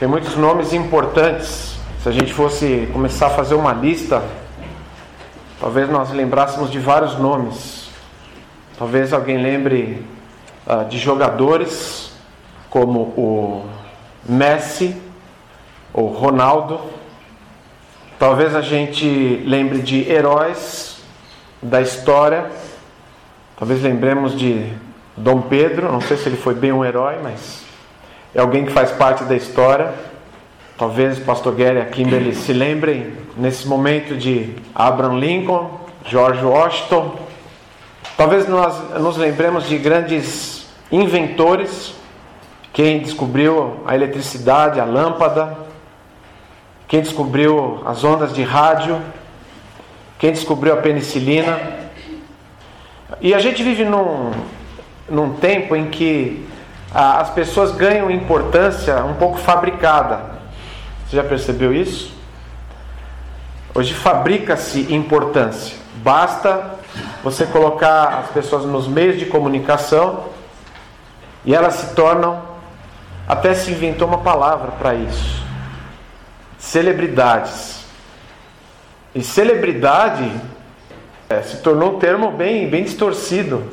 Tem muitos nomes importantes. Se a gente fosse começar a fazer uma lista, talvez nós lembrássemos de vários nomes. Talvez alguém lembre uh, de jogadores como o Messi ou Ronaldo. Talvez a gente lembre de heróis da história. Talvez lembremos de Dom Pedro. Não sei se ele foi bem um herói, mas é alguém que faz parte da história. Talvez o pastor Gary e a Kimberly se lembrem nesse momento de Abraham Lincoln, George Washington. Talvez nós nos lembremos de grandes inventores, quem descobriu a eletricidade, a lâmpada, quem descobriu as ondas de rádio, quem descobriu a penicilina. E a gente vive num, num tempo em que as pessoas ganham importância um pouco fabricada. Você já percebeu isso? Hoje fabrica-se importância. Basta você colocar as pessoas nos meios de comunicação e elas se tornam, até se inventou uma palavra para isso: celebridades. E celebridade é, se tornou um termo bem, bem distorcido,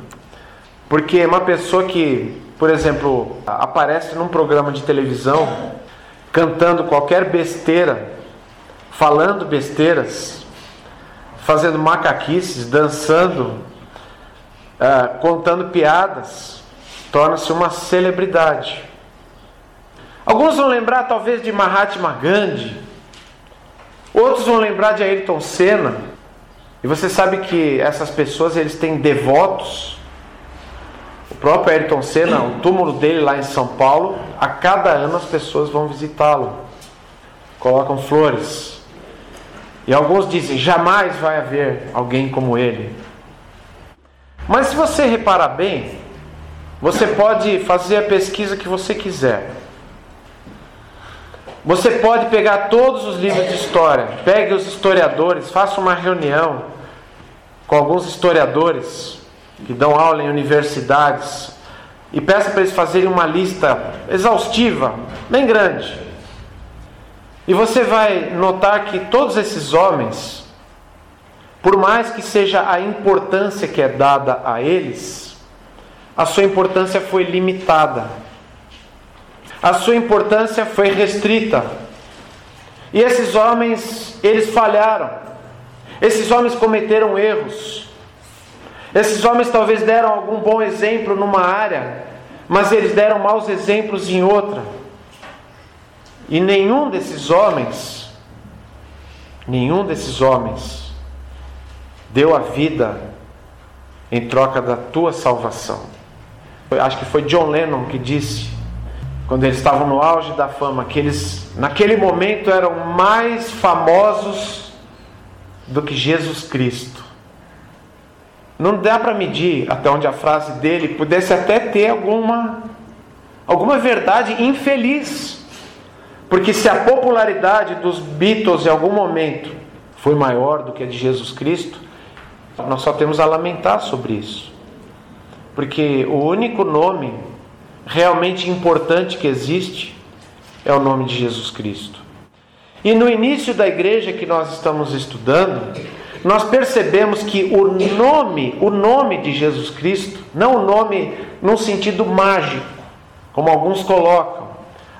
porque uma pessoa que por exemplo, aparece num programa de televisão cantando qualquer besteira, falando besteiras, fazendo macaquices, dançando, uh, contando piadas, torna-se uma celebridade. Alguns vão lembrar talvez de Mahatma Gandhi, outros vão lembrar de Ayrton Senna. E você sabe que essas pessoas eles têm devotos próprio Ayrton Senna, o túmulo dele lá em São Paulo, a cada ano as pessoas vão visitá-lo, colocam flores. E alguns dizem: jamais vai haver alguém como ele. Mas se você reparar bem, você pode fazer a pesquisa que você quiser. Você pode pegar todos os livros de história, pegue os historiadores, faça uma reunião com alguns historiadores que dão aula em universidades e peça para eles fazerem uma lista exaustiva, bem grande. E você vai notar que todos esses homens, por mais que seja a importância que é dada a eles, a sua importância foi limitada. A sua importância foi restrita. E esses homens, eles falharam. Esses homens cometeram erros. Esses homens talvez deram algum bom exemplo numa área, mas eles deram maus exemplos em outra. E nenhum desses homens, nenhum desses homens deu a vida em troca da tua salvação. Acho que foi John Lennon que disse, quando eles estavam no auge da fama, que eles naquele momento eram mais famosos do que Jesus Cristo. Não dá para medir até onde a frase dele pudesse até ter alguma alguma verdade infeliz. Porque se a popularidade dos Beatles em algum momento foi maior do que a de Jesus Cristo, nós só temos a lamentar sobre isso. Porque o único nome realmente importante que existe é o nome de Jesus Cristo. E no início da igreja que nós estamos estudando, nós percebemos que o nome, o nome de Jesus Cristo, não o nome num sentido mágico, como alguns colocam.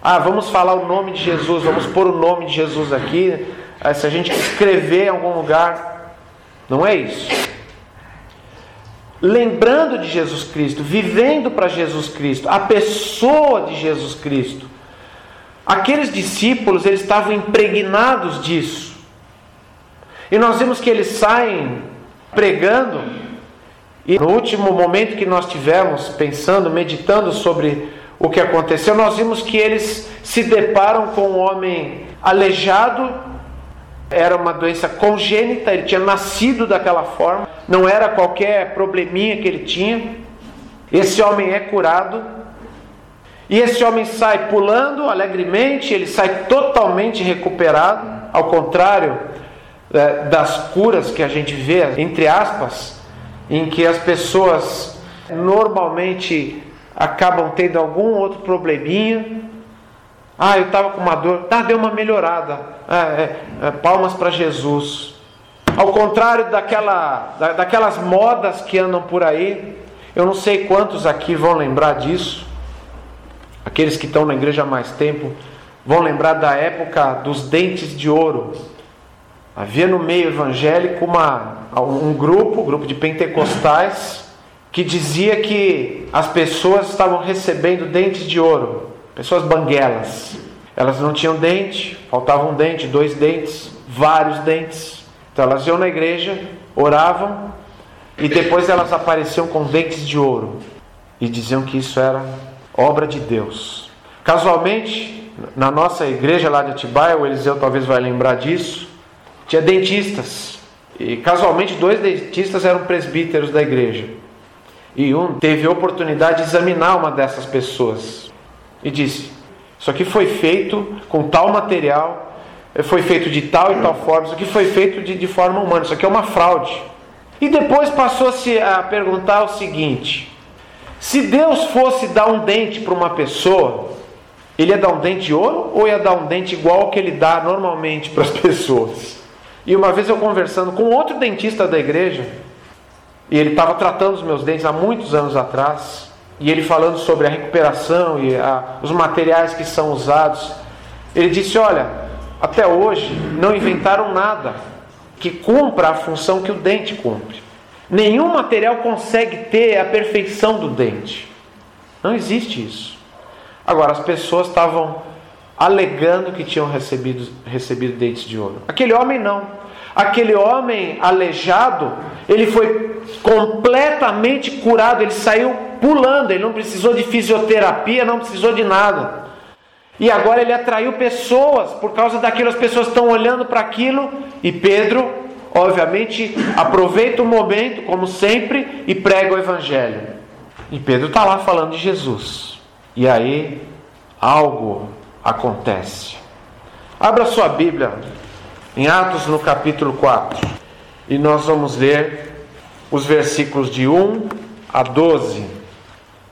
Ah, vamos falar o nome de Jesus, vamos pôr o nome de Jesus aqui. Ah, se a gente escrever em algum lugar, não é isso. Lembrando de Jesus Cristo, vivendo para Jesus Cristo, a pessoa de Jesus Cristo. Aqueles discípulos, eles estavam impregnados disso. E nós vimos que eles saem pregando, e no último momento que nós tivemos pensando, meditando sobre o que aconteceu, nós vimos que eles se deparam com um homem aleijado, era uma doença congênita, ele tinha nascido daquela forma, não era qualquer probleminha que ele tinha. Esse homem é curado, e esse homem sai pulando alegremente, ele sai totalmente recuperado, ao contrário das curas que a gente vê, entre aspas, em que as pessoas normalmente acabam tendo algum outro probleminha Ah, eu estava com uma dor. Tá, deu uma melhorada. É, é, é, palmas para Jesus. Ao contrário daquela, da, daquelas modas que andam por aí, eu não sei quantos aqui vão lembrar disso. Aqueles que estão na igreja há mais tempo vão lembrar da época dos dentes de ouro. Havia no meio evangélico uma, um grupo, um grupo de pentecostais, que dizia que as pessoas estavam recebendo dentes de ouro, pessoas banguelas. Elas não tinham dente, faltava um dente, dois dentes, vários dentes. Então elas iam na igreja, oravam e depois elas apareciam com dentes de ouro e diziam que isso era obra de Deus. Casualmente, na nossa igreja lá de Atibaia, o Eliseu talvez vai lembrar disso, tinha dentistas. E casualmente dois dentistas eram presbíteros da igreja. E um teve a oportunidade de examinar uma dessas pessoas e disse: Isso aqui foi feito com tal material, foi feito de tal e tal forma, isso aqui foi feito de, de forma humana, isso aqui é uma fraude. E depois passou-se a perguntar o seguinte: se Deus fosse dar um dente para uma pessoa, ele ia dar um dente de ouro ou ia dar um dente igual ao que ele dá normalmente para as pessoas? E uma vez eu conversando com outro dentista da igreja, e ele estava tratando os meus dentes há muitos anos atrás, e ele falando sobre a recuperação e a, os materiais que são usados, ele disse: Olha, até hoje não inventaram nada que cumpra a função que o dente cumpre. Nenhum material consegue ter a perfeição do dente. Não existe isso. Agora, as pessoas estavam alegando que tinham recebido, recebido dentes de ouro. Aquele homem não. Aquele homem aleijado, ele foi completamente curado, ele saiu pulando, ele não precisou de fisioterapia, não precisou de nada. E agora ele atraiu pessoas, por causa daquilo, as pessoas estão olhando para aquilo, e Pedro, obviamente, aproveita o momento, como sempre, e prega o Evangelho. E Pedro está lá falando de Jesus. E aí, algo acontece. Abra sua Bíblia em Atos no capítulo 4, e nós vamos ler os versículos de 1 a 12.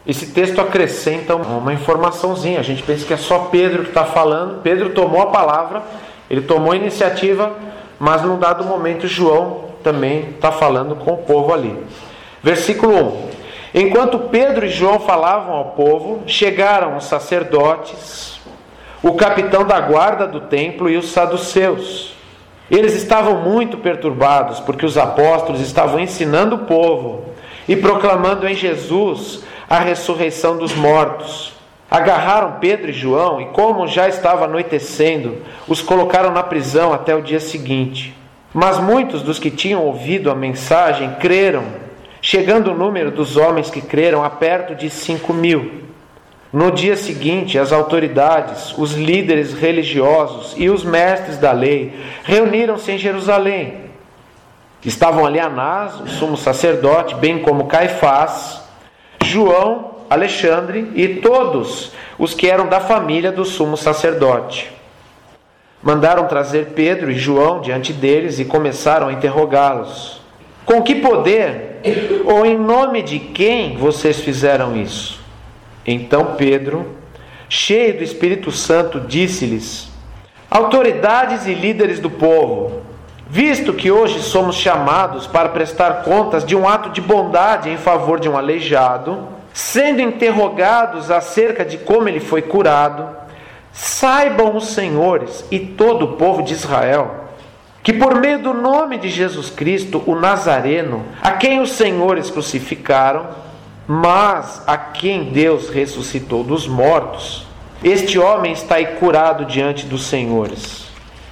Esse texto acrescenta uma informaçãozinha. A gente pensa que é só Pedro que está falando. Pedro tomou a palavra, ele tomou a iniciativa, mas num dado momento João também está falando com o povo ali. Versículo 1: Enquanto Pedro e João falavam ao povo, chegaram os sacerdotes, o capitão da guarda do templo e os saduceus. Eles estavam muito perturbados porque os apóstolos estavam ensinando o povo e proclamando em Jesus a ressurreição dos mortos. Agarraram Pedro e João e, como já estava anoitecendo, os colocaram na prisão até o dia seguinte. Mas muitos dos que tinham ouvido a mensagem creram, chegando o número dos homens que creram a perto de cinco mil. No dia seguinte, as autoridades, os líderes religiosos e os mestres da lei reuniram-se em Jerusalém. Estavam ali Anás, o sumo sacerdote, bem como Caifás, João, Alexandre e todos os que eram da família do sumo sacerdote. Mandaram trazer Pedro e João diante deles e começaram a interrogá-los: Com que poder ou em nome de quem vocês fizeram isso? Então Pedro, cheio do Espírito Santo, disse-lhes: Autoridades e líderes do povo, Visto que hoje somos chamados para prestar contas de um ato de bondade em favor de um aleijado, sendo interrogados acerca de como ele foi curado, saibam os senhores e todo o povo de Israel que por meio do nome de Jesus Cristo, o Nazareno, a quem os senhores crucificaram, mas a quem Deus ressuscitou dos mortos, este homem está aí curado diante dos senhores.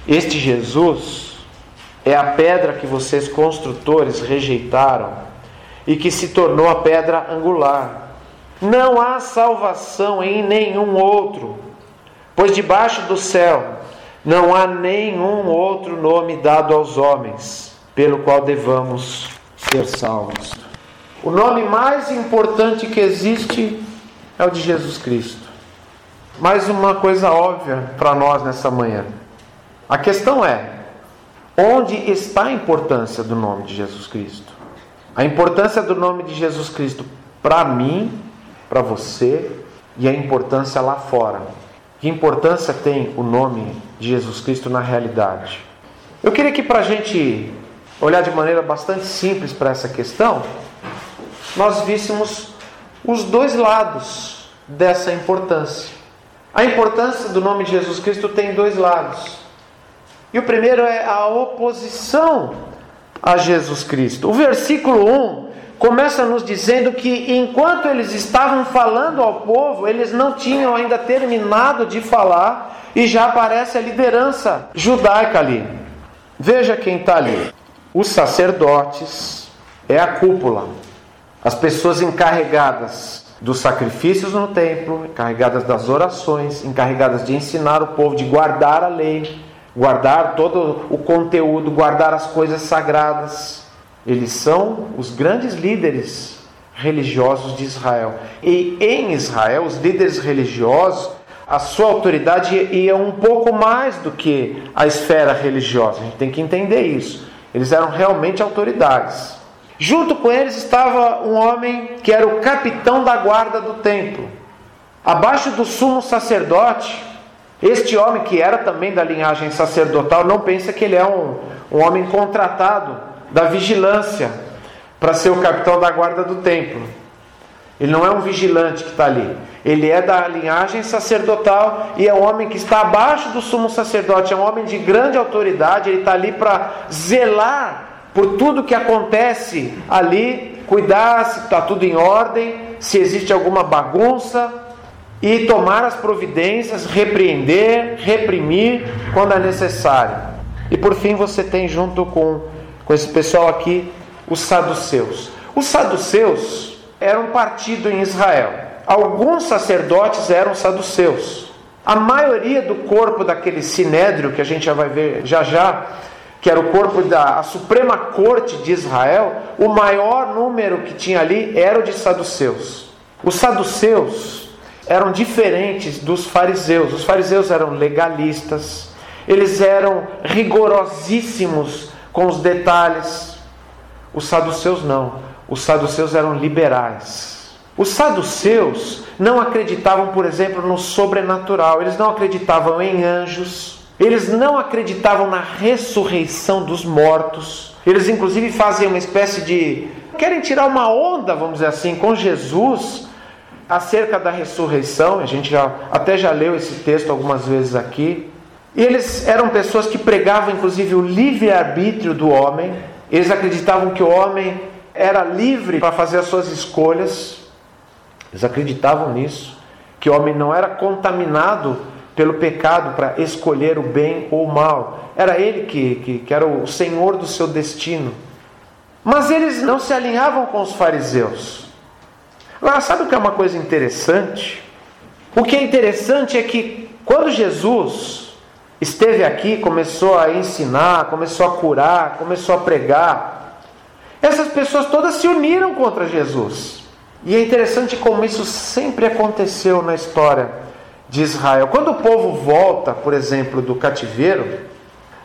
Este Jesus é a pedra que vocês construtores rejeitaram e que se tornou a pedra angular. Não há salvação em nenhum outro, pois debaixo do céu não há nenhum outro nome dado aos homens pelo qual devamos ser salvos. O nome mais importante que existe é o de Jesus Cristo. Mais uma coisa óbvia para nós nessa manhã. A questão é: Onde está a importância do nome de Jesus Cristo? A importância do nome de Jesus Cristo para mim, para você e a importância lá fora. Que importância tem o nome de Jesus Cristo na realidade? Eu queria que para a gente olhar de maneira bastante simples para essa questão, nós víssemos os dois lados dessa importância. A importância do nome de Jesus Cristo tem dois lados. E o primeiro é a oposição a Jesus Cristo. O versículo 1 começa nos dizendo que enquanto eles estavam falando ao povo, eles não tinham ainda terminado de falar e já aparece a liderança judaica ali. Veja quem está ali: os sacerdotes, é a cúpula, as pessoas encarregadas dos sacrifícios no templo, encarregadas das orações, encarregadas de ensinar o povo, de guardar a lei, guardar todo o conteúdo, guardar as coisas sagradas. Eles são os grandes líderes religiosos de Israel. E em Israel, os líderes religiosos, a sua autoridade ia um pouco mais do que a esfera religiosa. A gente tem que entender isso. Eles eram realmente autoridades. Junto com eles estava um homem que era o capitão da guarda do templo. Abaixo do sumo sacerdote, este homem que era também da linhagem sacerdotal, não pensa que ele é um, um homem contratado da vigilância para ser o capitão da guarda do templo. Ele não é um vigilante que está ali. Ele é da linhagem sacerdotal e é um homem que está abaixo do sumo sacerdote. É um homem de grande autoridade. Ele está ali para zelar por tudo que acontece ali, cuidar se está tudo em ordem, se existe alguma bagunça e tomar as providências, repreender, reprimir quando é necessário. E por fim você tem junto com com esse pessoal aqui, os saduceus. Os saduceus eram um partido em Israel. Alguns sacerdotes eram saduceus. A maioria do corpo daquele sinédrio, que a gente já vai ver já já, que era o corpo da Suprema Corte de Israel, o maior número que tinha ali era o de saduceus. Os saduceus eram diferentes dos fariseus. Os fariseus eram legalistas, eles eram rigorosíssimos com os detalhes. Os saduceus não. Os saduceus eram liberais. Os saduceus não acreditavam, por exemplo, no sobrenatural. Eles não acreditavam em anjos. Eles não acreditavam na ressurreição dos mortos. Eles, inclusive, fazem uma espécie de. querem tirar uma onda, vamos dizer assim, com Jesus acerca da ressurreição. A gente já, até já leu esse texto algumas vezes aqui. E eles eram pessoas que pregavam inclusive o livre-arbítrio do homem. Eles acreditavam que o homem era livre para fazer as suas escolhas. Eles acreditavam nisso, que o homem não era contaminado pelo pecado para escolher o bem ou o mal. Era ele que, que, que era o senhor do seu destino. Mas eles não se alinhavam com os fariseus. Agora, sabe o que é uma coisa interessante? O que é interessante é que quando Jesus esteve aqui, começou a ensinar, começou a curar, começou a pregar. Essas pessoas todas se uniram contra Jesus. E é interessante como isso sempre aconteceu na história de Israel. Quando o povo volta, por exemplo, do cativeiro,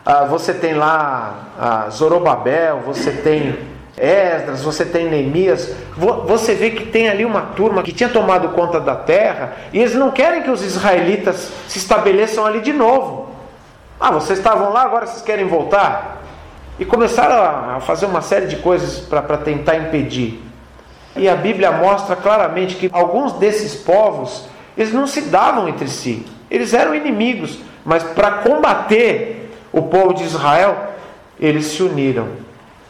ah, você tem lá ah, Zorobabel, você tem Esdras, você tem Neemias, você vê que tem ali uma turma que tinha tomado conta da terra e eles não querem que os israelitas se estabeleçam ali de novo. Ah, vocês estavam lá, agora vocês querem voltar? E começaram a fazer uma série de coisas para tentar impedir. E a Bíblia mostra claramente que alguns desses povos, eles não se davam entre si. Eles eram inimigos, mas para combater o povo de Israel, eles se uniram.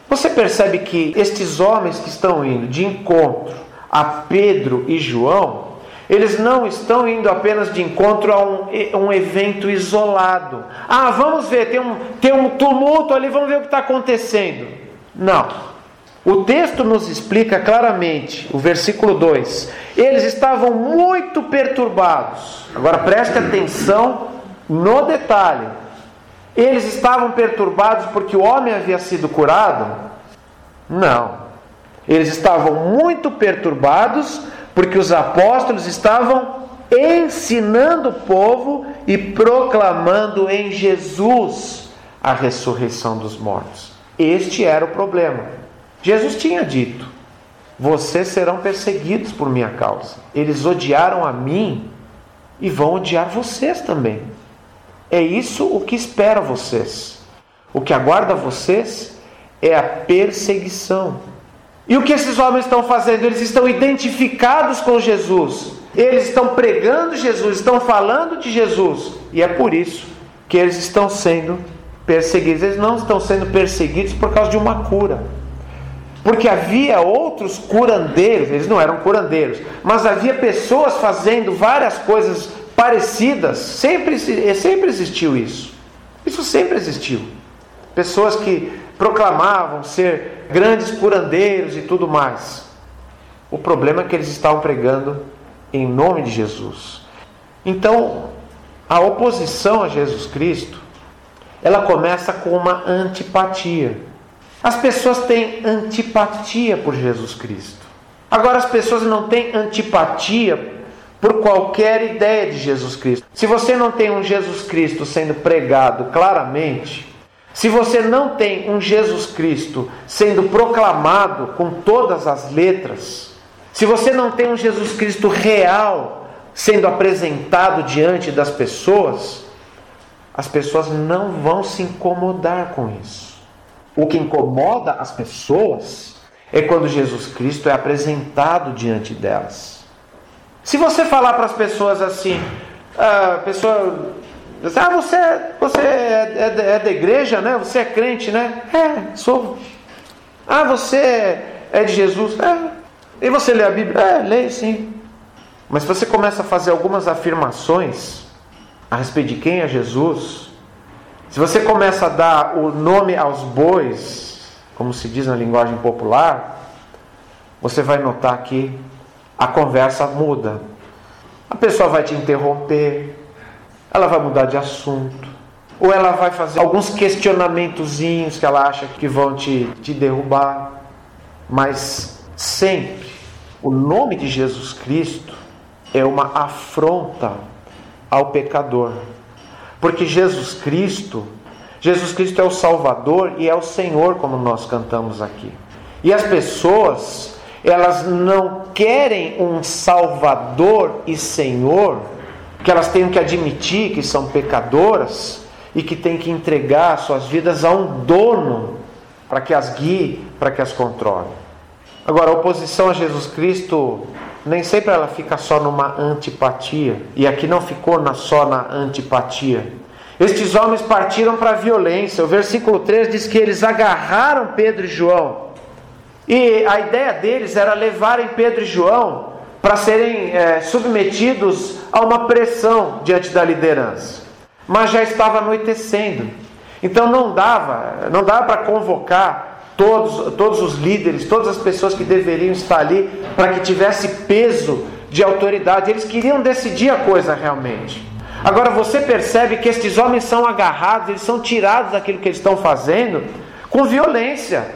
Você percebe que estes homens que estão indo de encontro a Pedro e João, eles não estão indo apenas de encontro a um, um evento isolado. Ah, vamos ver, tem um, tem um tumulto ali, vamos ver o que está acontecendo. Não. O texto nos explica claramente, o versículo 2: eles estavam muito perturbados. Agora preste atenção no detalhe. Eles estavam perturbados porque o homem havia sido curado? Não. Eles estavam muito perturbados porque os apóstolos estavam ensinando o povo e proclamando em Jesus a ressurreição dos mortos. Este era o problema. Jesus tinha dito: Vocês serão perseguidos por minha causa. Eles odiaram a mim e vão odiar vocês também. É isso o que espera vocês. O que aguarda vocês é a perseguição. E o que esses homens estão fazendo? Eles estão identificados com Jesus. Eles estão pregando Jesus, estão falando de Jesus. E é por isso que eles estão sendo perseguidos. Eles não estão sendo perseguidos por causa de uma cura. Porque havia outros curandeiros, eles não eram curandeiros, mas havia pessoas fazendo várias coisas parecidas, sempre, sempre existiu isso. Isso sempre existiu. Pessoas que proclamavam ser grandes curandeiros e tudo mais. O problema é que eles estavam pregando em nome de Jesus. Então, a oposição a Jesus Cristo, ela começa com uma antipatia. As pessoas têm antipatia por Jesus Cristo. Agora, as pessoas não têm antipatia por qualquer ideia de Jesus Cristo. Se você não tem um Jesus Cristo sendo pregado claramente, se você não tem um Jesus Cristo sendo proclamado com todas as letras, se você não tem um Jesus Cristo real sendo apresentado diante das pessoas, as pessoas não vão se incomodar com isso. O que incomoda as pessoas é quando Jesus Cristo é apresentado diante delas. Se você falar para as pessoas assim, a pessoa diz, ah, você, você é, é, é da igreja, né? Você é crente, né? É, sou. Ah, você é de Jesus? É. E você lê a Bíblia? É, leio sim. Mas você começa a fazer algumas afirmações a respeito de quem é Jesus, se você começa a dar o nome aos bois, como se diz na linguagem popular, você vai notar que a conversa muda. A pessoa vai te interromper, ela vai mudar de assunto, ou ela vai fazer alguns questionamentozinhos que ela acha que vão te, te derrubar, mas sempre o nome de Jesus Cristo é uma afronta ao pecador. Porque Jesus Cristo, Jesus Cristo é o Salvador e é o Senhor, como nós cantamos aqui. E as pessoas, elas não querem um Salvador e Senhor, que elas têm que admitir que são pecadoras e que têm que entregar suas vidas a um dono para que as guie, para que as controle. Agora, a oposição a Jesus Cristo nem sempre ela fica só numa antipatia, e aqui não ficou na, só na antipatia. Estes homens partiram para a violência. O versículo 3 diz que eles agarraram Pedro e João. E a ideia deles era levarem Pedro e João para serem é, submetidos a uma pressão diante da liderança. Mas já estava anoitecendo. Então não dava, não dava para convocar todos, todos os líderes, todas as pessoas que deveriam estar ali, para que tivesse peso de autoridade. Eles queriam decidir a coisa realmente. Agora você percebe que estes homens são agarrados, eles são tirados daquilo que eles estão fazendo com violência.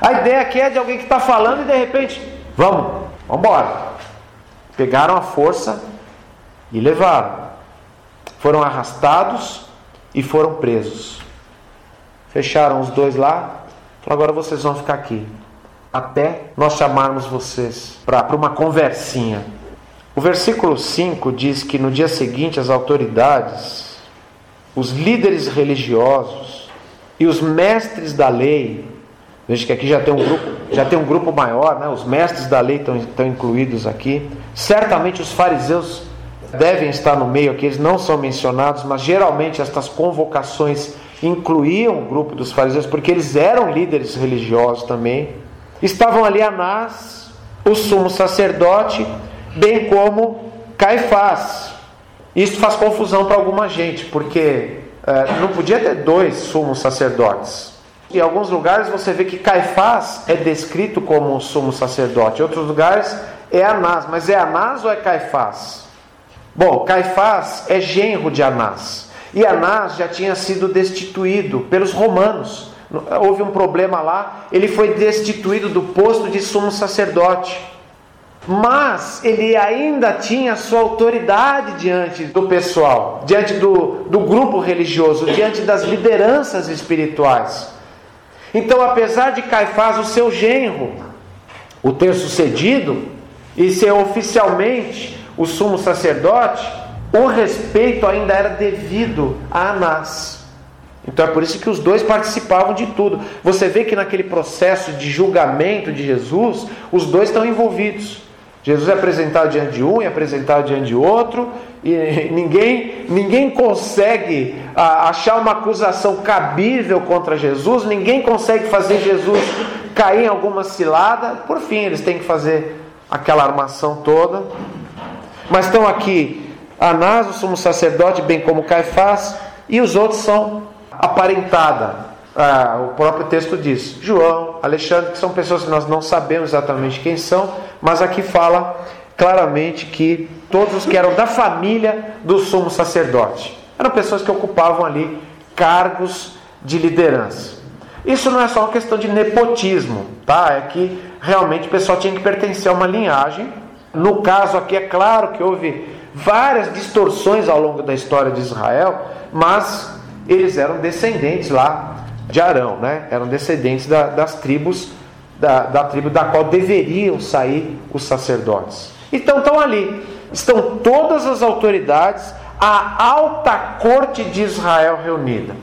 A ideia aqui é de alguém que está falando e de repente, vamos, vamos embora. Pegaram a força e levaram. Foram arrastados e foram presos. Fecharam os dois lá, Agora vocês vão ficar aqui até nós chamarmos vocês para uma conversinha. O versículo 5 diz que no dia seguinte as autoridades, os líderes religiosos e os mestres da lei, veja que aqui já tem um grupo, já tem um grupo maior, né? os mestres da lei estão, estão incluídos aqui. Certamente os fariseus devem estar no meio aqui, eles não são mencionados, mas geralmente estas convocações incluíam o grupo dos fariseus, porque eles eram líderes religiosos também. Estavam ali Anás, o sumo sacerdote, bem como Caifás. Isso faz confusão para alguma gente, porque é, não podia ter dois sumos sacerdotes. Em alguns lugares você vê que Caifás é descrito como sumo sacerdote, em outros lugares é Anás, mas é Anás ou é Caifás? Bom, Caifás é genro de Anás. E Anás já tinha sido destituído pelos romanos. Houve um problema lá, ele foi destituído do posto de sumo sacerdote. Mas ele ainda tinha sua autoridade diante do pessoal, diante do, do grupo religioso, diante das lideranças espirituais. Então, apesar de Caifás, o seu genro, o ter sucedido e ser oficialmente o sumo sacerdote, o respeito ainda era devido a Anás. Então é por isso que os dois participavam de tudo. Você vê que naquele processo de julgamento de Jesus, os dois estão envolvidos. Jesus é apresentado diante de um e apresentado diante de outro, e ninguém, ninguém consegue ah, achar uma acusação cabível contra Jesus, ninguém consegue fazer Jesus cair em alguma cilada. Por fim, eles têm que fazer aquela armação toda. Mas estão aqui Anás, o sumo sacerdote, bem como Caifás, e os outros são aparentada. Ah, o próprio texto diz: João, Alexandre, que são pessoas que nós não sabemos exatamente quem são, mas aqui fala claramente que todos os que eram da família do sumo sacerdote eram pessoas que ocupavam ali cargos de liderança. Isso não é só uma questão de nepotismo, tá? É que realmente o pessoal tinha que pertencer a uma linhagem. No caso aqui, é claro que houve várias distorções ao longo da história de Israel, mas eles eram descendentes lá de Arão, né? Eram descendentes da, das tribos, da, da tribo da qual deveriam sair os sacerdotes. Então estão ali, estão todas as autoridades, a alta corte de Israel reunida.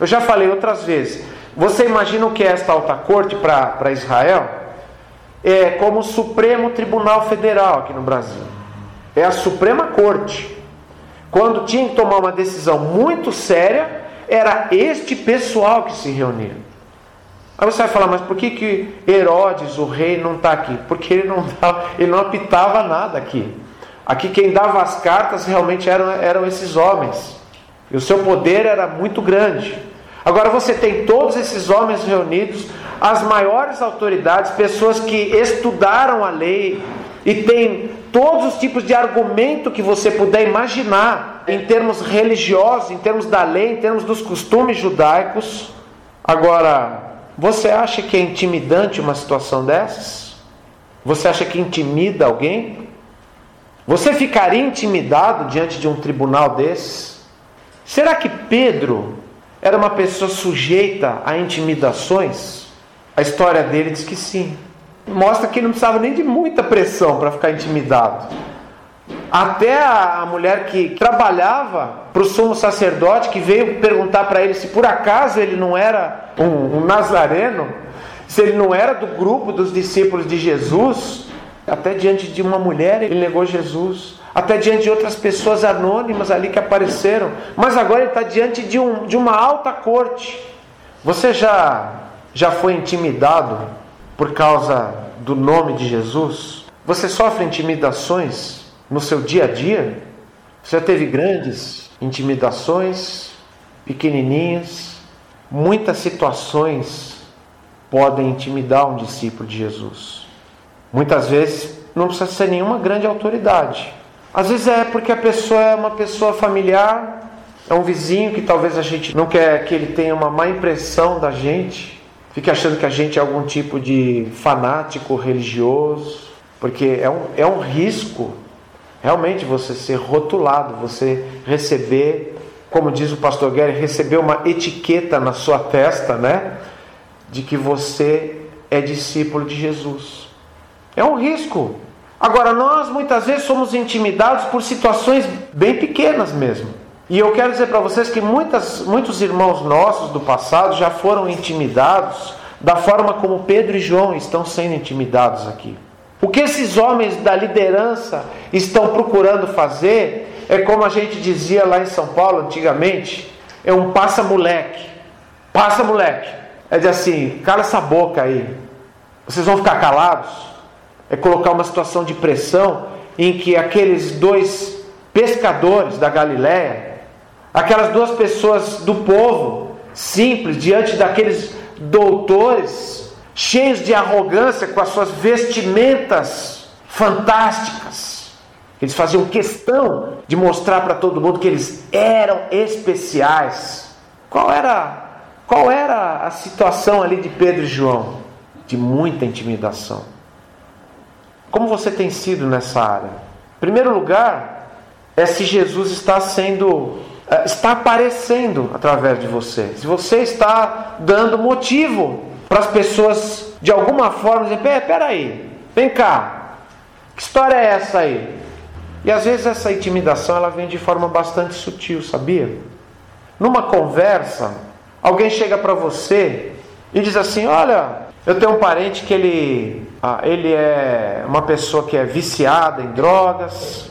Eu já falei outras vezes. Você imagina o que é esta alta corte para Israel? É como o Supremo Tribunal Federal aqui no Brasil. É a Suprema Corte. Quando tinha que tomar uma decisão muito séria, era este pessoal que se reunia. Aí você vai falar, mas por que, que Herodes, o rei, não está aqui? Porque ele não, dava, ele não apitava nada aqui. Aqui quem dava as cartas realmente eram, eram esses homens. E o seu poder era muito grande. Agora você tem todos esses homens reunidos, as maiores autoridades, pessoas que estudaram a lei e têm todos os tipos de argumento que você puder imaginar em termos religiosos, em termos da lei, em termos dos costumes judaicos. Agora, você acha que é intimidante uma situação dessas? Você acha que intimida alguém? Você ficaria intimidado diante de um tribunal desses? Será que Pedro era uma pessoa sujeita a intimidações? A história dele diz que sim mostra que ele não precisava nem de muita pressão para ficar intimidado. Até a mulher que trabalhava para o sumo sacerdote, que veio perguntar para ele se por acaso ele não era um, um nazareno, se ele não era do grupo dos discípulos de Jesus, até diante de uma mulher ele negou Jesus, até diante de outras pessoas anônimas ali que apareceram, mas agora ele está diante de, um, de uma alta corte. Você já, já foi intimidado por causa do nome de Jesus? Você sofre intimidações no seu dia a dia? Você teve grandes intimidações, pequenininhas? Muitas situações podem intimidar um discípulo de Jesus. Muitas vezes não precisa ser nenhuma grande autoridade. Às vezes é porque a pessoa é uma pessoa familiar, é um vizinho que talvez a gente não quer que ele tenha uma má impressão da gente. Fique achando que a gente é algum tipo de fanático religioso, porque é um, é um risco realmente você ser rotulado, você receber, como diz o pastor Guerra, receber uma etiqueta na sua testa, né? De que você é discípulo de Jesus. É um risco. Agora, nós muitas vezes somos intimidados por situações bem pequenas mesmo. E eu quero dizer para vocês que muitas, muitos irmãos nossos do passado já foram intimidados da forma como Pedro e João estão sendo intimidados aqui. O que esses homens da liderança estão procurando fazer é como a gente dizia lá em São Paulo antigamente, é um passa-moleque. Passa-moleque. É dizer assim, cala essa boca aí. Vocês vão ficar calados? É colocar uma situação de pressão em que aqueles dois pescadores da Galiléia Aquelas duas pessoas do povo, simples, diante daqueles doutores, cheios de arrogância, com as suas vestimentas fantásticas. Eles faziam questão de mostrar para todo mundo que eles eram especiais. Qual era, qual era a situação ali de Pedro e João? De muita intimidação. Como você tem sido nessa área? Em primeiro lugar, é se Jesus está sendo está aparecendo através de você. Se você está dando motivo para as pessoas de alguma forma dizer: peraí, vem cá, que história é essa aí? E às vezes essa intimidação ela vem de forma bastante sutil, sabia? Numa conversa, alguém chega para você e diz assim: Olha, eu tenho um parente que ele, ah, ele é uma pessoa que é viciada em drogas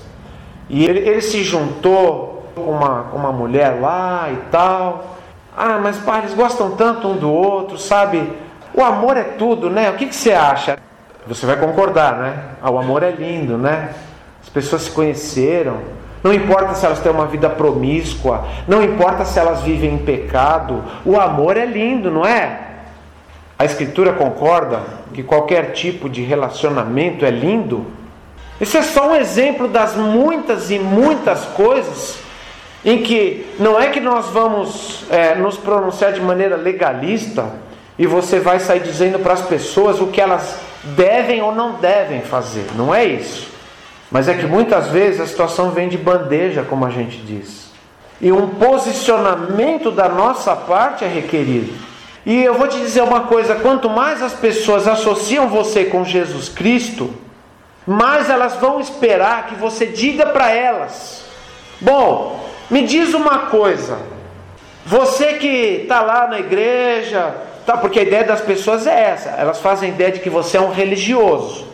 e ele, ele se juntou com uma, uma mulher lá e tal. Ah, mas pai, eles gostam tanto um do outro, sabe? O amor é tudo, né? O que, que você acha? Você vai concordar, né? Ah, o amor é lindo, né? As pessoas se conheceram. Não importa se elas têm uma vida promíscua, não importa se elas vivem em pecado, o amor é lindo, não é? A Escritura concorda que qualquer tipo de relacionamento é lindo. Isso é só um exemplo das muitas e muitas coisas em que não é que nós vamos é, nos pronunciar de maneira legalista e você vai sair dizendo para as pessoas o que elas devem ou não devem fazer. Não é isso. Mas é que muitas vezes a situação vem de bandeja, como a gente diz. E um posicionamento da nossa parte é requerido. E eu vou te dizer uma coisa: quanto mais as pessoas associam você com Jesus Cristo, mais elas vão esperar que você diga para elas: Bom, me diz uma coisa. Você que está lá na igreja, tá, porque a ideia das pessoas é essa, elas fazem ideia de que você é um religioso.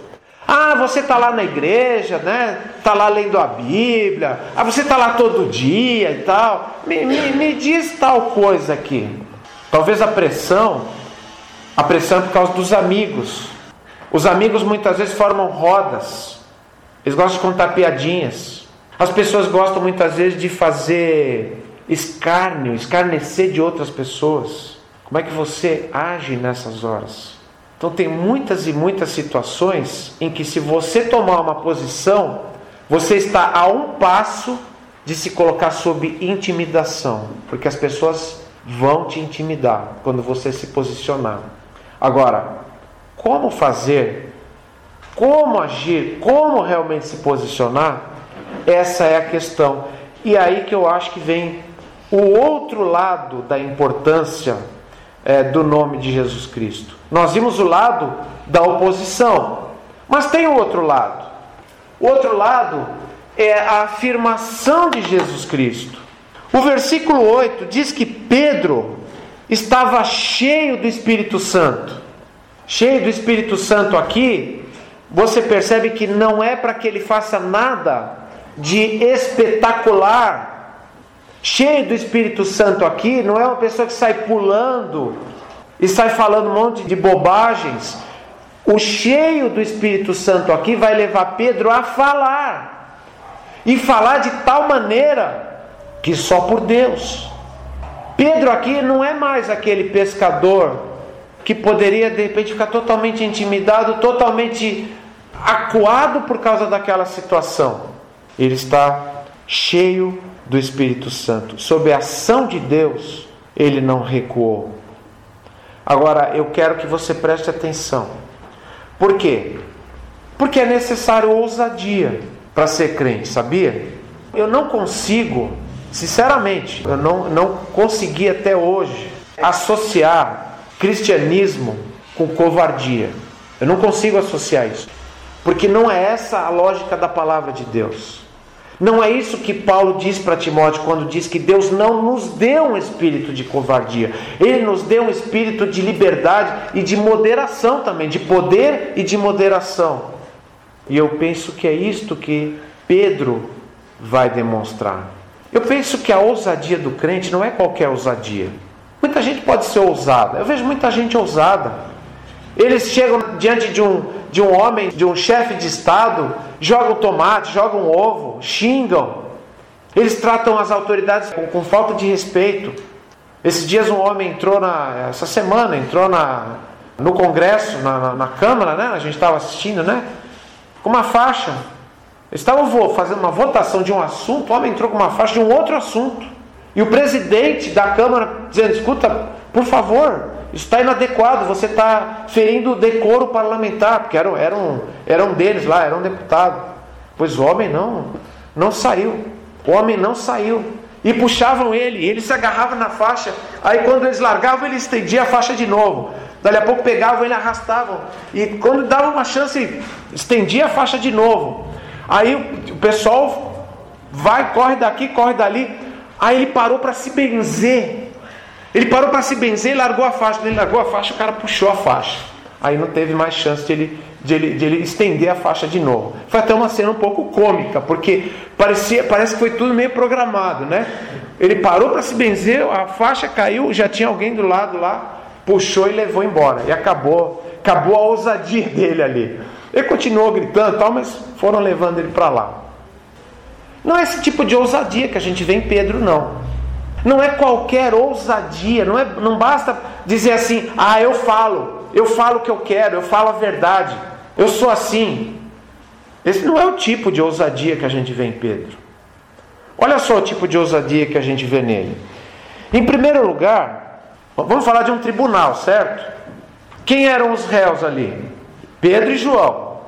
Ah, você está lá na igreja, né? Está lá lendo a Bíblia. Ah, você está lá todo dia e tal. Me, me, me diz tal coisa aqui. Talvez a pressão, a pressão é por causa dos amigos. Os amigos muitas vezes formam rodas. Eles gostam de contar piadinhas. As pessoas gostam muitas vezes de fazer escárnio, escarnecer de outras pessoas. Como é que você age nessas horas? Então tem muitas e muitas situações em que se você tomar uma posição, você está a um passo de se colocar sob intimidação, porque as pessoas vão te intimidar quando você se posicionar. Agora, como fazer? Como agir? Como realmente se posicionar? Essa é a questão. E aí que eu acho que vem o outro lado da importância é, do nome de Jesus Cristo. Nós vimos o lado da oposição, mas tem o outro lado. O outro lado é a afirmação de Jesus Cristo. O versículo 8 diz que Pedro estava cheio do Espírito Santo. Cheio do Espírito Santo aqui, você percebe que não é para que ele faça nada de espetacular. Cheio do Espírito Santo aqui, não é uma pessoa que sai pulando e sai falando um monte de bobagens. O cheio do Espírito Santo aqui vai levar Pedro a falar. E falar de tal maneira que só por Deus. Pedro aqui não é mais aquele pescador que poderia de repente ficar totalmente intimidado, totalmente acuado por causa daquela situação. Ele está cheio do Espírito Santo. Sob a ação de Deus, ele não recuou. Agora, eu quero que você preste atenção. Por quê? Porque é necessário ousadia para ser crente, sabia? Eu não consigo Sinceramente, eu não, não consegui até hoje associar cristianismo com covardia. Eu não consigo associar isso. Porque não é essa a lógica da palavra de Deus. Não é isso que Paulo diz para Timóteo quando diz que Deus não nos deu um espírito de covardia. Ele nos deu um espírito de liberdade e de moderação também, de poder e de moderação. E eu penso que é isto que Pedro vai demonstrar. Eu penso que a ousadia do crente não é qualquer ousadia. Muita gente pode ser ousada. Eu vejo muita gente ousada. Eles chegam diante de um, de um homem, de um chefe de Estado, jogam tomate, jogam ovo, xingam. Eles tratam as autoridades com, com falta de respeito. Esses dias um homem entrou na. Essa semana entrou na, no Congresso, na, na, na Câmara, né? A gente estava assistindo, né? Com uma faixa Estavam fazendo uma votação de um assunto, o homem entrou com uma faixa de um outro assunto. E o presidente da Câmara dizendo: escuta, por favor, está inadequado, você está ferindo o decoro parlamentar, porque era, era, um, era um deles lá, era um deputado. Pois o homem não, não saiu. O homem não saiu. E puxavam ele, ele se agarrava na faixa. Aí quando eles largavam, ele estendia a faixa de novo. Dali a pouco pegavam ele arrastavam. E quando dava uma chance, estendia a faixa de novo. Aí o pessoal vai, corre daqui, corre dali. Aí ele parou para se benzer. Ele parou para se benzer e largou a faixa. Ele largou a faixa, o cara puxou a faixa. Aí não teve mais chance de ele, de ele, de ele estender a faixa de novo. Foi até uma cena um pouco cômica, porque parecia, parece que foi tudo meio programado, né? Ele parou para se benzer, a faixa caiu, já tinha alguém do lado lá, puxou e levou embora. E acabou, acabou a ousadia dele ali. Ele continuou gritando, tal, mas foram levando ele para lá. Não é esse tipo de ousadia que a gente vê em Pedro, não. Não é qualquer ousadia, não, é, não basta dizer assim, ah, eu falo, eu falo o que eu quero, eu falo a verdade, eu sou assim. Esse não é o tipo de ousadia que a gente vê em Pedro. Olha só o tipo de ousadia que a gente vê nele. Em primeiro lugar, vamos falar de um tribunal, certo? Quem eram os réus ali? Pedro e João.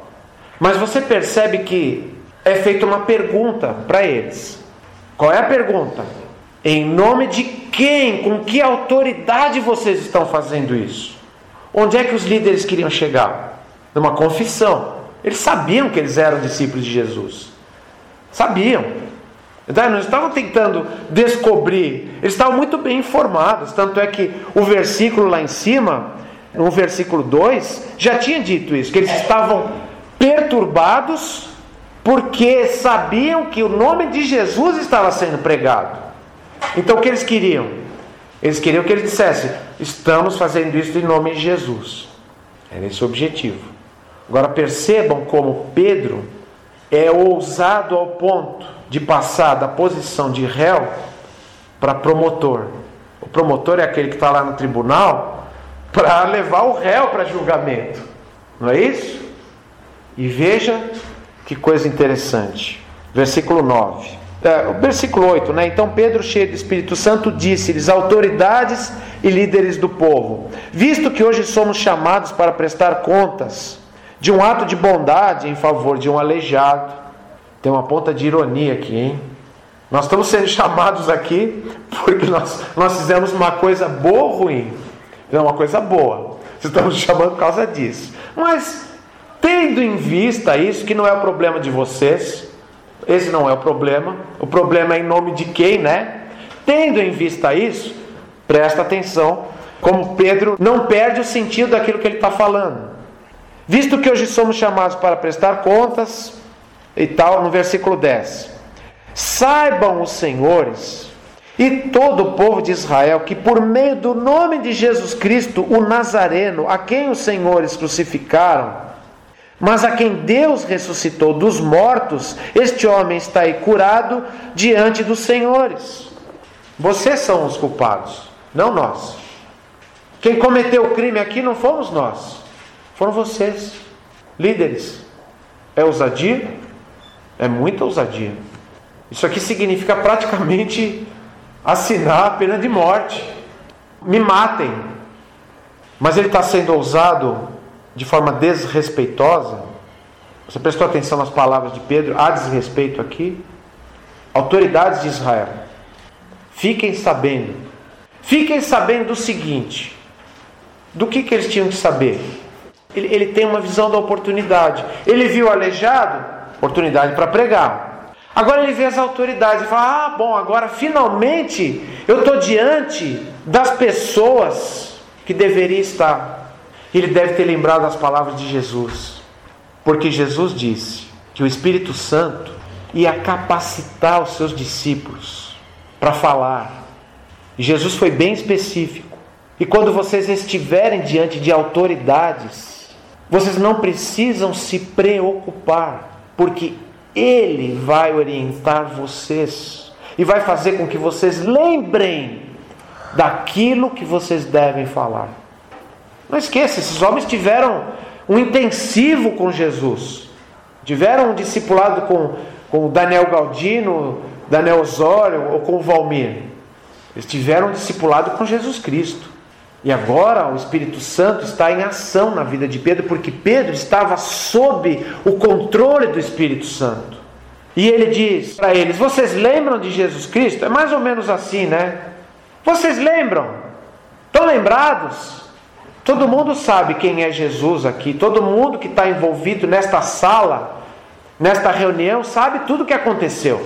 Mas você percebe que é feita uma pergunta para eles. Qual é a pergunta? Em nome de quem, com que autoridade vocês estão fazendo isso? Onde é que os líderes queriam chegar? Numa confissão. Eles sabiam que eles eram discípulos de Jesus. Sabiam. Então, não estavam tentando descobrir, eles estavam muito bem informados. Tanto é que o versículo lá em cima, no versículo 2, já tinha dito isso: que eles estavam perturbados porque sabiam que o nome de Jesus estava sendo pregado. Então o que eles queriam? Eles queriam que ele dissesse: estamos fazendo isso em nome de Jesus. Era esse o objetivo. Agora percebam como Pedro é ousado ao ponto de passar da posição de réu para promotor. O promotor é aquele que está lá no tribunal para levar o réu para julgamento. Não é isso? E veja que coisa interessante. Versículo 9. É, o versículo 8, né? Então Pedro, cheio do Espírito Santo, disse-lhes, autoridades e líderes do povo: Visto que hoje somos chamados para prestar contas de um ato de bondade em favor de um aleijado, tem uma ponta de ironia aqui, hein? Nós estamos sendo chamados aqui porque nós, nós fizemos uma coisa boa ou ruim? É uma coisa boa. Estamos chamando por causa disso. Mas, tendo em vista isso, que não é o problema de vocês, esse não é o problema. O problema é em nome de quem, né? Tendo em vista isso, presta atenção, como Pedro não perde o sentido daquilo que ele está falando. Visto que hoje somos chamados para prestar contas, e tal, no versículo 10: Saibam os senhores e todo o povo de Israel que, por meio do nome de Jesus Cristo, o Nazareno, a quem os senhores crucificaram, mas a quem Deus ressuscitou dos mortos, este homem está aí curado diante dos senhores. Vocês são os culpados, não nós. Quem cometeu o crime aqui não fomos nós, foram vocês, líderes. É ousadia? É muita ousadia. Isso aqui significa praticamente assinar a pena de morte. Me matem. Mas ele está sendo ousado de forma desrespeitosa, você prestou atenção nas palavras de Pedro, há desrespeito aqui? Autoridades de Israel, fiquem sabendo, fiquem sabendo do seguinte: do que, que eles tinham que saber? Ele, ele tem uma visão da oportunidade. Ele viu aleijado, oportunidade para pregar. Agora ele vê as autoridades e fala: Ah, bom, agora finalmente eu estou diante das pessoas que deveria estar. Ele deve ter lembrado as palavras de Jesus, porque Jesus disse que o Espírito Santo ia capacitar os seus discípulos para falar. E Jesus foi bem específico. E quando vocês estiverem diante de autoridades, vocês não precisam se preocupar, porque Ele vai orientar vocês e vai fazer com que vocês lembrem daquilo que vocês devem falar. Não esqueça, esses homens tiveram um intensivo com Jesus. Tiveram um discipulado com, com Daniel Galdino, Daniel Osório ou com Valmir. Eles tiveram um discipulado com Jesus Cristo. E agora o Espírito Santo está em ação na vida de Pedro, porque Pedro estava sob o controle do Espírito Santo. E ele diz para eles: Vocês lembram de Jesus Cristo? É mais ou menos assim, né? Vocês lembram? Estão lembrados? Todo mundo sabe quem é Jesus aqui, todo mundo que está envolvido nesta sala nesta reunião sabe tudo o que aconteceu.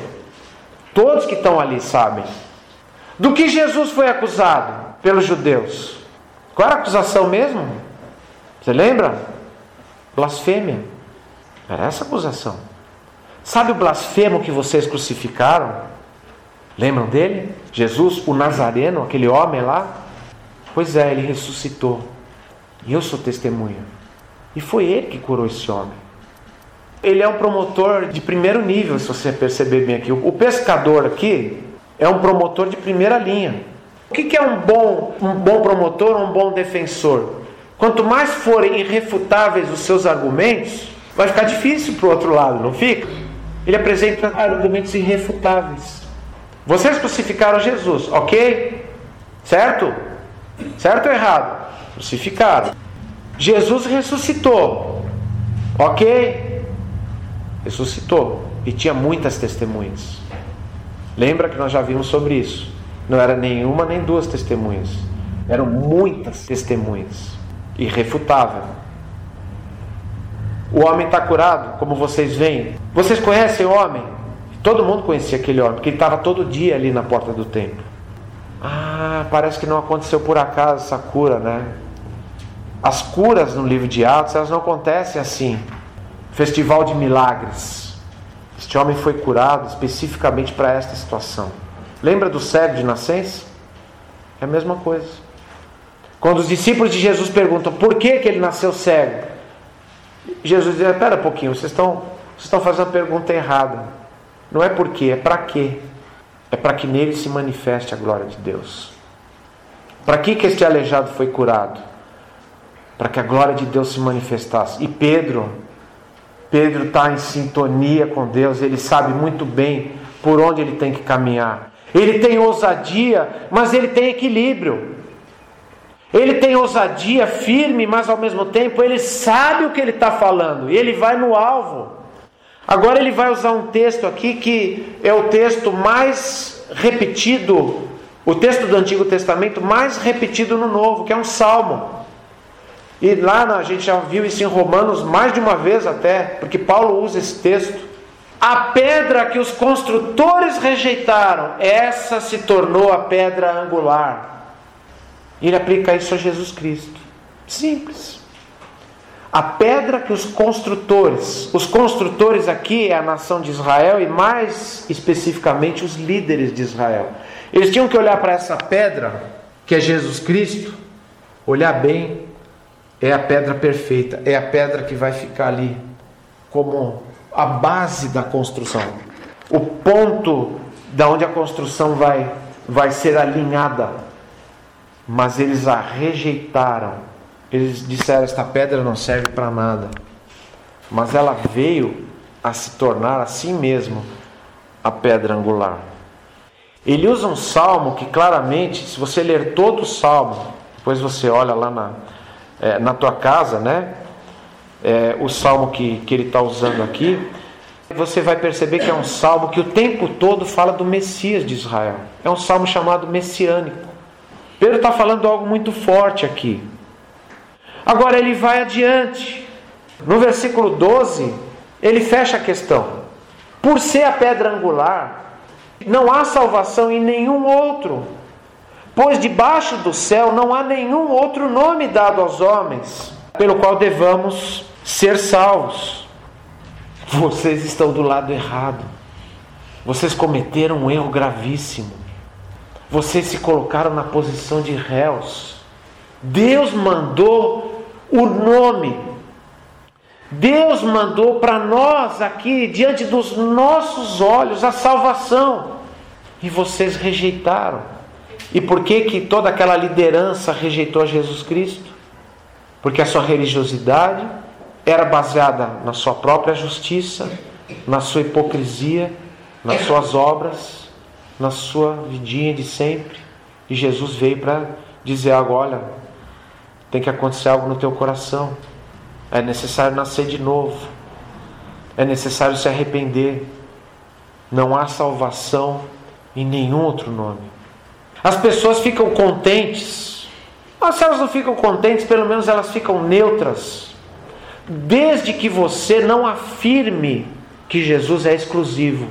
Todos que estão ali sabem. Do que Jesus foi acusado pelos judeus? Qual era a acusação mesmo? Você lembra? Blasfêmia. Era essa a acusação. Sabe o blasfemo que vocês crucificaram? Lembram dele? Jesus, o Nazareno, aquele homem lá? Pois é, ele ressuscitou. E eu sou testemunha. E foi ele que curou esse homem. Ele é um promotor de primeiro nível, se você perceber bem aqui. O pescador aqui é um promotor de primeira linha. O que é um bom, um bom promotor um bom defensor? Quanto mais forem irrefutáveis os seus argumentos, vai ficar difícil para o outro lado, não fica? Ele apresenta argumentos irrefutáveis. Vocês crucificaram Jesus, ok? Certo? Certo ou errado? Crucificaram. Jesus ressuscitou, ok? Ressuscitou. E tinha muitas testemunhas. Lembra que nós já vimos sobre isso? Não era nenhuma nem duas testemunhas. Eram muitas testemunhas. Irrefutável. O homem está curado, como vocês veem. Vocês conhecem o homem? Todo mundo conhecia aquele homem, porque ele estava todo dia ali na porta do templo. Ah, parece que não aconteceu por acaso essa cura, né? As curas no livro de Atos, elas não acontecem assim. Festival de milagres. Este homem foi curado especificamente para esta situação. Lembra do cego de nascença? É a mesma coisa. Quando os discípulos de Jesus perguntam por que, que ele nasceu cego, Jesus diz: Espera um pouquinho, vocês estão, vocês estão fazendo a pergunta errada. Não é por quê, é para quê? É para que nele se manifeste a glória de Deus. Para que, que este aleijado foi curado? Para que a glória de Deus se manifestasse. E Pedro, Pedro está em sintonia com Deus, ele sabe muito bem por onde ele tem que caminhar. Ele tem ousadia, mas ele tem equilíbrio. Ele tem ousadia firme, mas ao mesmo tempo ele sabe o que ele está falando e ele vai no alvo. Agora ele vai usar um texto aqui que é o texto mais repetido, o texto do Antigo Testamento mais repetido no Novo, que é um salmo. E lá a gente já viu isso em Romanos mais de uma vez até, porque Paulo usa esse texto. A pedra que os construtores rejeitaram, essa se tornou a pedra angular. Ele aplica isso a Jesus Cristo. Simples. A pedra que os construtores, os construtores aqui é a nação de Israel e mais especificamente os líderes de Israel. Eles tinham que olhar para essa pedra, que é Jesus Cristo, olhar bem, é a pedra perfeita, é a pedra que vai ficar ali como a base da construção. O ponto da onde a construção vai vai ser alinhada. Mas eles a rejeitaram eles disseram: esta pedra não serve para nada. Mas ela veio a se tornar assim mesmo a pedra angular. Ele usa um salmo que claramente, se você ler todo o salmo, depois você olha lá na, é, na tua casa, né? É, o salmo que, que ele está usando aqui, você vai perceber que é um salmo que o tempo todo fala do Messias de Israel. É um salmo chamado messiânico. Pedro está falando algo muito forte aqui. Agora ele vai adiante. No versículo 12, ele fecha a questão. Por ser a pedra angular, não há salvação em nenhum outro, pois debaixo do céu não há nenhum outro nome dado aos homens, pelo qual devamos ser salvos. Vocês estão do lado errado. Vocês cometeram um erro gravíssimo. Vocês se colocaram na posição de réus. Deus mandou o nome. Deus mandou para nós aqui, diante dos nossos olhos, a salvação. E vocês rejeitaram. E por que, que toda aquela liderança rejeitou Jesus Cristo? Porque a sua religiosidade era baseada na sua própria justiça, na sua hipocrisia, nas suas obras, na sua vidinha de sempre. E Jesus veio para dizer algo: olha, tem que acontecer algo no teu coração. É necessário nascer de novo. É necessário se arrepender. Não há salvação em nenhum outro nome. As pessoas ficam contentes. Mas se elas não ficam contentes, pelo menos elas ficam neutras. Desde que você não afirme que Jesus é exclusivo.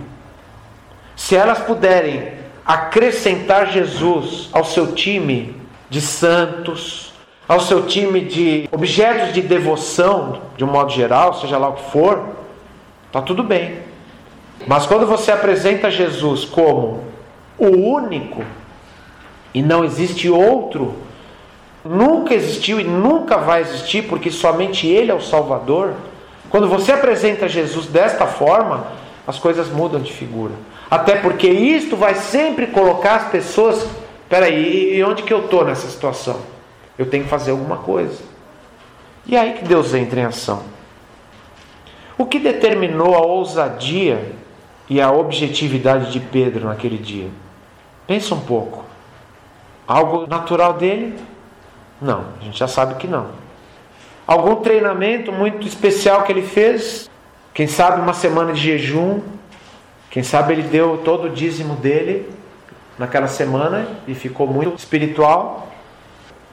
Se elas puderem acrescentar Jesus ao seu time de santos, ao seu time de objetos de devoção, de um modo geral, seja lá o que for, está tudo bem. Mas quando você apresenta Jesus como o único, e não existe outro, nunca existiu e nunca vai existir, porque somente Ele é o Salvador. Quando você apresenta Jesus desta forma, as coisas mudam de figura. Até porque isto vai sempre colocar as pessoas. Peraí, e onde que eu estou nessa situação? Eu tenho que fazer alguma coisa. E é aí que Deus entra em ação. O que determinou a ousadia e a objetividade de Pedro naquele dia? Pensa um pouco. Algo natural dele? Não, a gente já sabe que não. Algum treinamento muito especial que ele fez? Quem sabe uma semana de jejum? Quem sabe ele deu todo o dízimo dele naquela semana e ficou muito espiritual?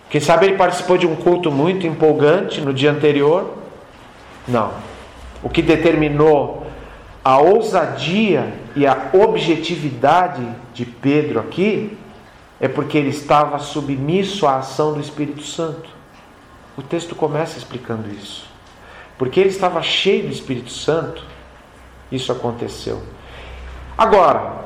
Quem sabe ele participou de um culto muito empolgante no dia anterior? Não. O que determinou a ousadia e a objetividade de Pedro aqui é porque ele estava submisso à ação do Espírito Santo. O texto começa explicando isso. Porque ele estava cheio do Espírito Santo, isso aconteceu. Agora,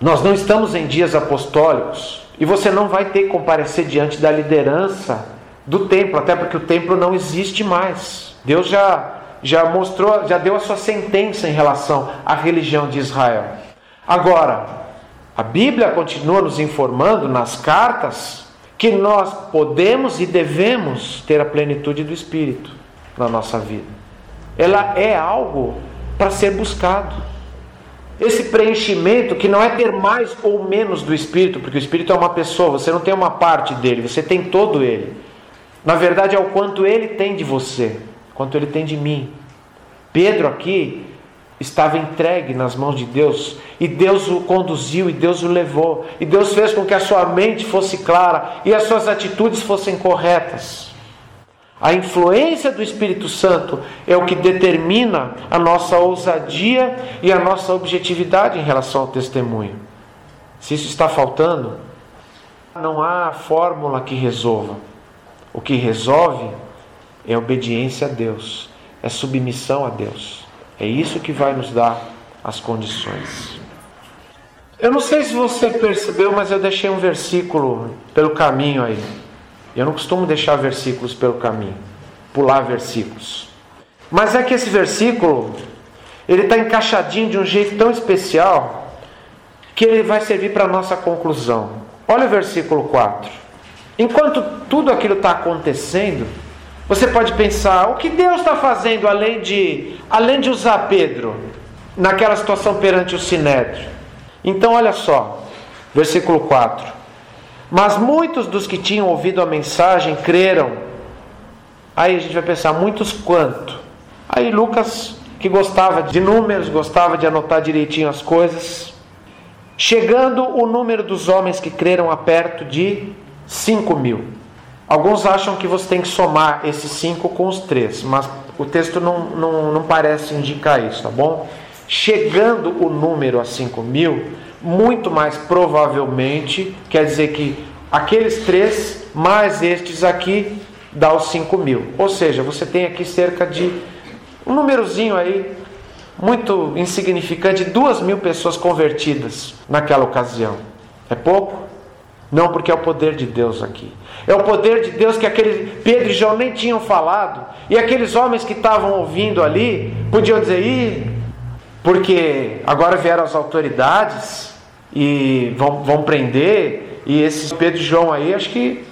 nós não estamos em dias apostólicos e você não vai ter que comparecer diante da liderança do templo, até porque o templo não existe mais. Deus já já mostrou, já deu a sua sentença em relação à religião de Israel. Agora, a Bíblia continua nos informando nas cartas que nós podemos e devemos ter a plenitude do Espírito na nossa vida. Ela é algo para ser buscado. Esse preenchimento que não é ter mais ou menos do Espírito, porque o Espírito é uma pessoa, você não tem uma parte dele, você tem todo ele. Na verdade, é o quanto ele tem de você, quanto ele tem de mim. Pedro aqui estava entregue nas mãos de Deus, e Deus o conduziu, e Deus o levou, e Deus fez com que a sua mente fosse clara e as suas atitudes fossem corretas. A influência do Espírito Santo é o que determina a nossa ousadia e a nossa objetividade em relação ao testemunho. Se isso está faltando, não há fórmula que resolva. O que resolve é obediência a Deus, é submissão a Deus. É isso que vai nos dar as condições. Eu não sei se você percebeu, mas eu deixei um versículo pelo caminho aí. Eu não costumo deixar versículos pelo caminho, pular versículos. Mas é que esse versículo, ele está encaixadinho de um jeito tão especial que ele vai servir para a nossa conclusão. Olha o versículo 4. Enquanto tudo aquilo está acontecendo, você pode pensar, o que Deus está fazendo além de, além de usar Pedro naquela situação perante o Sinédrio? Então, olha só, versículo 4. Mas muitos dos que tinham ouvido a mensagem creram. Aí a gente vai pensar, muitos quanto? Aí Lucas, que gostava de números, gostava de anotar direitinho as coisas, chegando o número dos homens que creram a perto de 5 mil. Alguns acham que você tem que somar esses cinco com os três, mas o texto não, não, não parece indicar isso, tá bom? Chegando o número a 5 mil, muito mais provavelmente quer dizer que aqueles três mais estes aqui dá os 5 mil. Ou seja, você tem aqui cerca de um númerozinho aí, muito insignificante, duas mil pessoas convertidas naquela ocasião. É pouco? Não, porque é o poder de Deus aqui. É o poder de Deus que aqueles Pedro e João nem tinham falado. E aqueles homens que estavam ouvindo ali podiam dizer: Ih, porque agora vieram as autoridades e vão, vão prender. E esses Pedro e João aí, acho que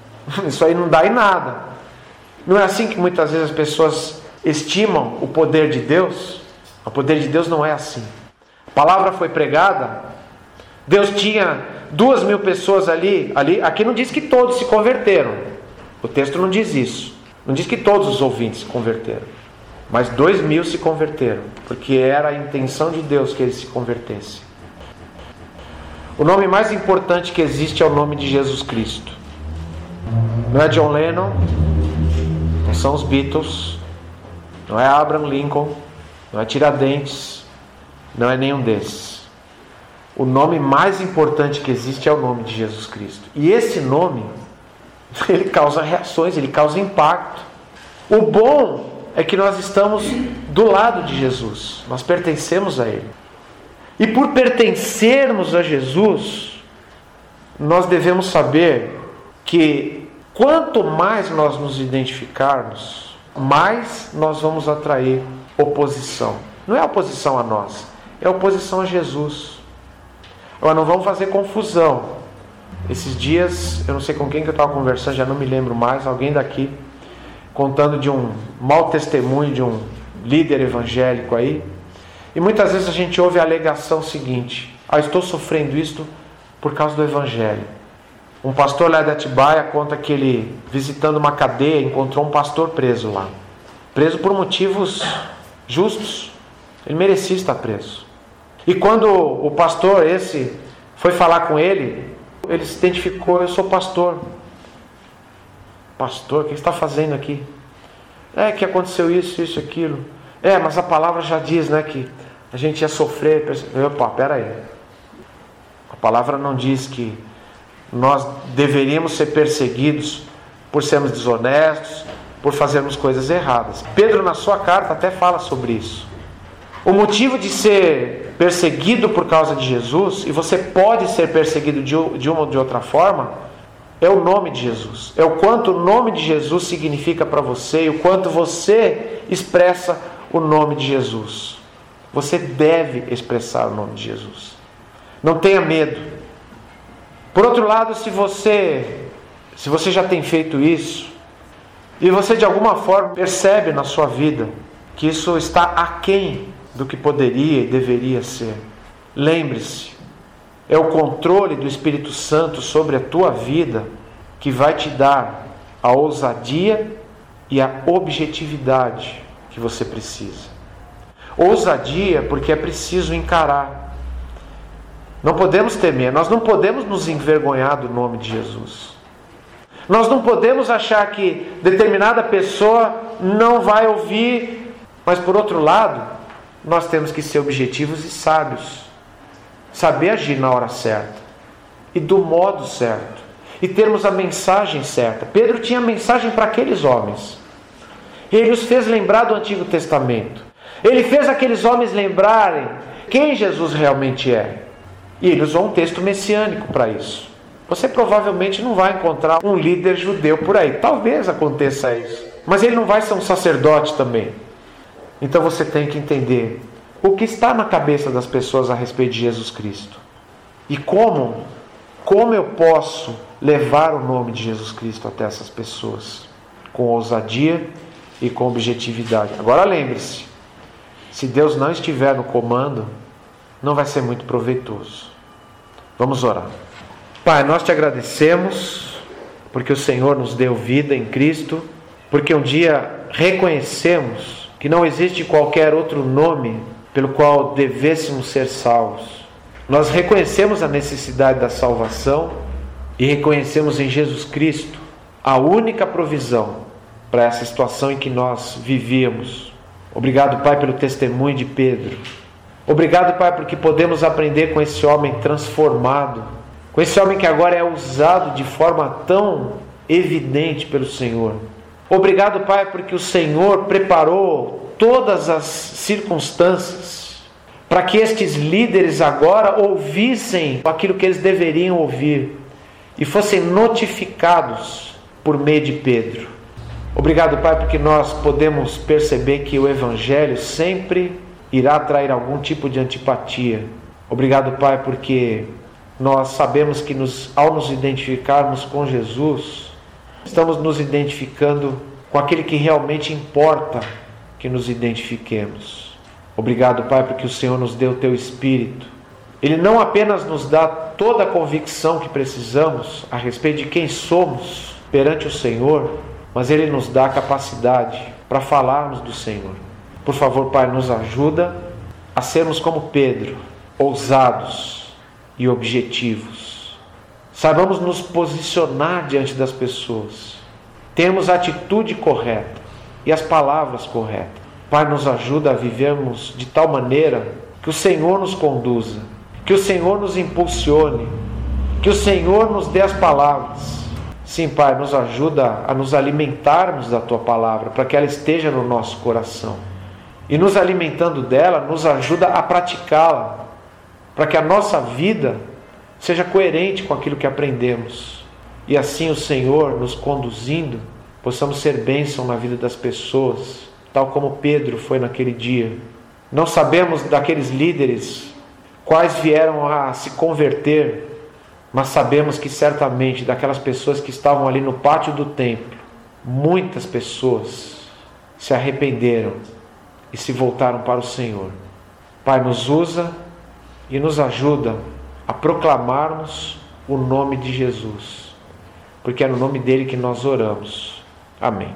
isso aí não dá em nada. Não é assim que muitas vezes as pessoas estimam o poder de Deus? O poder de Deus não é assim. A palavra foi pregada, Deus tinha duas mil pessoas ali, ali, aqui não diz que todos se converteram. O texto não diz isso. Não diz que todos os ouvintes se converteram. Mas dois mil se converteram, porque era a intenção de Deus que eles se convertessem. O nome mais importante que existe é o nome de Jesus Cristo. Não é John Lennon, não são os Beatles, não é Abraham Lincoln, não é Tiradentes, não é nenhum desses. O nome mais importante que existe é o nome de Jesus Cristo. E esse nome, ele causa reações, ele causa impacto. O bom é que nós estamos do lado de Jesus, nós pertencemos a Ele. E por pertencermos a Jesus, nós devemos saber que quanto mais nós nos identificarmos, mais nós vamos atrair oposição. Não é oposição a nós, é oposição a Jesus. Agora, não vamos fazer confusão. Esses dias, eu não sei com quem que eu estava conversando, já não me lembro mais, alguém daqui contando de um mau testemunho de um líder evangélico aí. E muitas vezes a gente ouve a alegação seguinte: Ah, estou sofrendo isto por causa do evangelho. Um pastor lá de Atibaia conta que ele, visitando uma cadeia, encontrou um pastor preso lá. Preso por motivos justos. Ele merecia estar preso. E quando o pastor esse foi falar com ele, ele se identificou: Eu sou pastor. Pastor, o que está fazendo aqui? É que aconteceu isso, isso, aquilo. É, mas a palavra já diz, né, que a gente ia sofrer. Opa, peraí. A palavra não diz que nós deveríamos ser perseguidos por sermos desonestos, por fazermos coisas erradas. Pedro, na sua carta, até fala sobre isso. O motivo de ser perseguido por causa de Jesus, e você pode ser perseguido de uma ou de outra forma, é o nome de Jesus. É o quanto o nome de Jesus significa para você e o quanto você expressa o nome de Jesus. Você deve expressar o nome de Jesus. Não tenha medo. Por outro lado, se você se você já tem feito isso e você de alguma forma percebe na sua vida que isso está aquém do que poderia e deveria ser, lembre-se, é o controle do Espírito Santo sobre a tua vida que vai te dar a ousadia e a objetividade que você precisa. Ousadia, porque é preciso encarar. Não podemos temer, nós não podemos nos envergonhar do nome de Jesus. Nós não podemos achar que determinada pessoa não vai ouvir, mas por outro lado, nós temos que ser objetivos e sábios saber agir na hora certa e do modo certo e termos a mensagem certa. Pedro tinha a mensagem para aqueles homens. Ele os fez lembrar do Antigo Testamento. Ele fez aqueles homens lembrarem quem Jesus realmente é. E ele usou um texto messiânico para isso. Você provavelmente não vai encontrar um líder judeu por aí. Talvez aconteça isso. Mas ele não vai ser um sacerdote também. Então você tem que entender o que está na cabeça das pessoas a respeito de Jesus Cristo. E como, como eu posso levar o nome de Jesus Cristo até essas pessoas com ousadia e com objetividade. Agora lembre-se, se Deus não estiver no comando, não vai ser muito proveitoso. Vamos orar. Pai, nós te agradecemos porque o Senhor nos deu vida em Cristo, porque um dia reconhecemos que não existe qualquer outro nome pelo qual devêssemos ser salvos. Nós reconhecemos a necessidade da salvação e reconhecemos em Jesus Cristo a única provisão para essa situação em que nós vivíamos. Obrigado, Pai, pelo testemunho de Pedro. Obrigado, Pai, porque podemos aprender com esse homem transformado, com esse homem que agora é usado de forma tão evidente pelo Senhor. Obrigado, Pai, porque o Senhor preparou todas as circunstâncias para que estes líderes agora ouvissem aquilo que eles deveriam ouvir e fossem notificados por meio de Pedro. Obrigado, Pai, porque nós podemos perceber que o Evangelho sempre irá atrair algum tipo de antipatia. Obrigado, Pai, porque nós sabemos que nos, ao nos identificarmos com Jesus, estamos nos identificando com aquele que realmente importa que nos identifiquemos. Obrigado, Pai, porque o Senhor nos deu o teu Espírito. Ele não apenas nos dá toda a convicção que precisamos a respeito de quem somos perante o Senhor, mas Ele nos dá a capacidade para falarmos do Senhor. Por favor, Pai, nos ajuda a sermos como Pedro, ousados e objetivos. Saibamos nos posicionar diante das pessoas. Temos a atitude correta e as palavras corretas. Pai, nos ajuda a vivermos de tal maneira que o Senhor nos conduza, que o Senhor nos impulsione, que o Senhor nos dê as palavras. Sim, Pai, nos ajuda a nos alimentarmos da tua palavra, para que ela esteja no nosso coração. E nos alimentando dela, nos ajuda a praticá-la, para que a nossa vida seja coerente com aquilo que aprendemos. E assim o Senhor nos conduzindo, possamos ser bênção na vida das pessoas, tal como Pedro foi naquele dia. Não sabemos daqueles líderes quais vieram a se converter, mas sabemos que certamente daquelas pessoas que estavam ali no pátio do templo, muitas pessoas se arrependeram e se voltaram para o Senhor. Pai, nos usa e nos ajuda a proclamarmos o nome de Jesus, porque é no nome dele que nós oramos. Amém.